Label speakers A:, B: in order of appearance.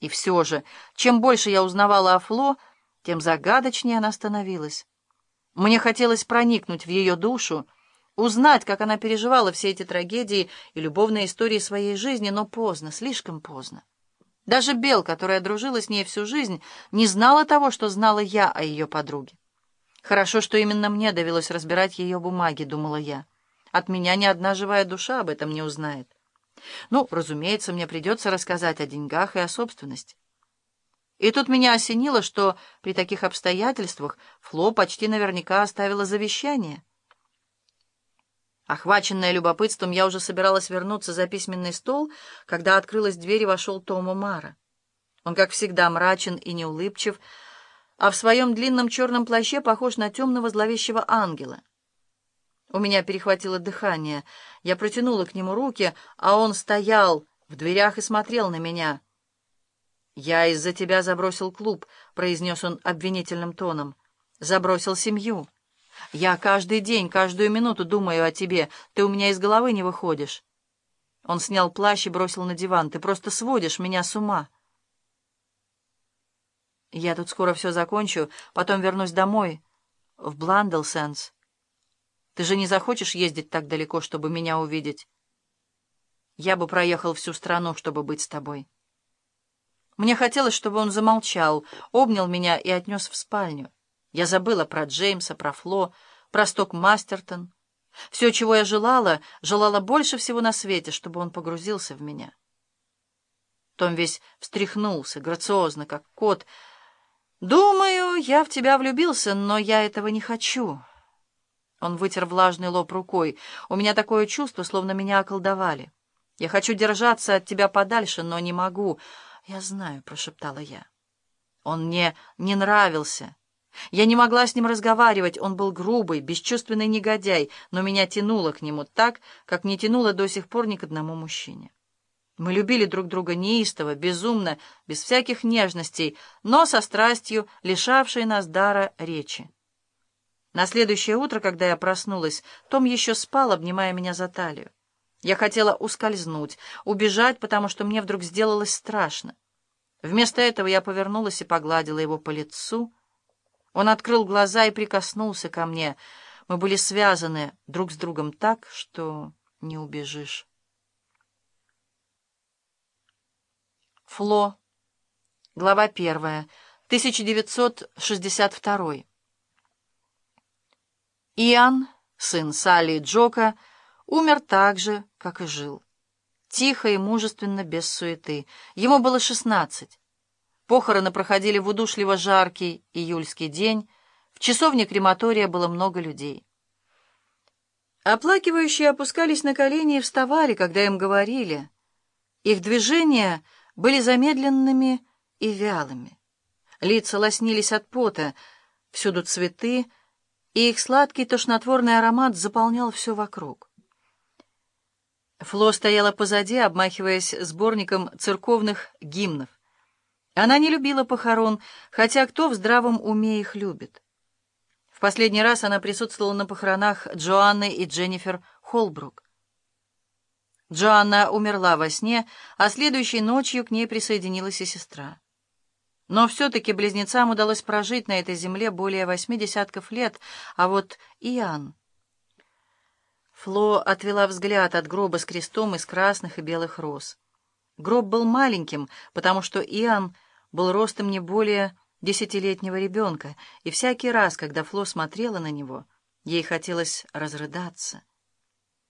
A: И все же, чем больше я узнавала о Фло, тем загадочнее она становилась. Мне хотелось проникнуть в ее душу, узнать, как она переживала все эти трагедии и любовные истории своей жизни, но поздно, слишком поздно. Даже Бел, которая дружила с ней всю жизнь, не знала того, что знала я о ее подруге. Хорошо, что именно мне довелось разбирать ее бумаги, думала я. От меня ни одна живая душа об этом не узнает. Ну, разумеется, мне придется рассказать о деньгах и о собственности. И тут меня осенило, что при таких обстоятельствах Фло почти наверняка оставила завещание. Охваченная любопытством, я уже собиралась вернуться за письменный стол, когда открылась дверь и вошел Тома Мара. Он, как всегда, мрачен и неулыбчив, а в своем длинном черном плаще похож на темного зловещего ангела. У меня перехватило дыхание. Я протянула к нему руки, а он стоял в дверях и смотрел на меня. «Я из-за тебя забросил клуб», — произнес он обвинительным тоном. «Забросил семью. Я каждый день, каждую минуту думаю о тебе. Ты у меня из головы не выходишь». Он снял плащ и бросил на диван. «Ты просто сводишь меня с ума». «Я тут скоро все закончу, потом вернусь домой, в Бландлсенс». Ты же не захочешь ездить так далеко, чтобы меня увидеть? Я бы проехал всю страну, чтобы быть с тобой. Мне хотелось, чтобы он замолчал, обнял меня и отнес в спальню. Я забыла про Джеймса, про Фло, про Сток Мастертон. Все, чего я желала, желала больше всего на свете, чтобы он погрузился в меня. Том весь встряхнулся, грациозно, как кот. «Думаю, я в тебя влюбился, но я этого не хочу». Он вытер влажный лоб рукой. «У меня такое чувство, словно меня околдовали. Я хочу держаться от тебя подальше, но не могу». «Я знаю», — прошептала я. Он мне не нравился. Я не могла с ним разговаривать. Он был грубый, бесчувственный негодяй, но меня тянуло к нему так, как не тянуло до сих пор ни к одному мужчине. Мы любили друг друга неистово, безумно, без всяких нежностей, но со страстью, лишавшей нас дара речи. На следующее утро, когда я проснулась, Том еще спал, обнимая меня за талию. Я хотела ускользнуть, убежать, потому что мне вдруг сделалось страшно. Вместо этого я повернулась и погладила его по лицу. Он открыл глаза и прикоснулся ко мне. Мы были связаны друг с другом так, что не убежишь. Фло. Глава первая. 1962. Иоанн, сын Салли и Джока, умер так же, как и жил. Тихо и мужественно, без суеты. Ему было шестнадцать. Похороны проходили в удушливо жаркий июльский день. В часовне крематория было много людей. Оплакивающие опускались на колени и вставали, когда им говорили. Их движения были замедленными и вялыми. Лица лоснились от пота, всюду цветы — и их сладкий тошнотворный аромат заполнял все вокруг. Фло стояла позади, обмахиваясь сборником церковных гимнов. Она не любила похорон, хотя кто в здравом уме их любит. В последний раз она присутствовала на похоронах Джоанны и Дженнифер Холбрук. Джоанна умерла во сне, а следующей ночью к ней присоединилась и сестра. Но все-таки близнецам удалось прожить на этой земле более восьми десятков лет, а вот Иоанн... Фло отвела взгляд от гроба с крестом из красных и белых роз. Гроб был маленьким, потому что Иоанн был ростом не более десятилетнего ребенка, и всякий раз, когда Фло смотрела на него, ей хотелось разрыдаться.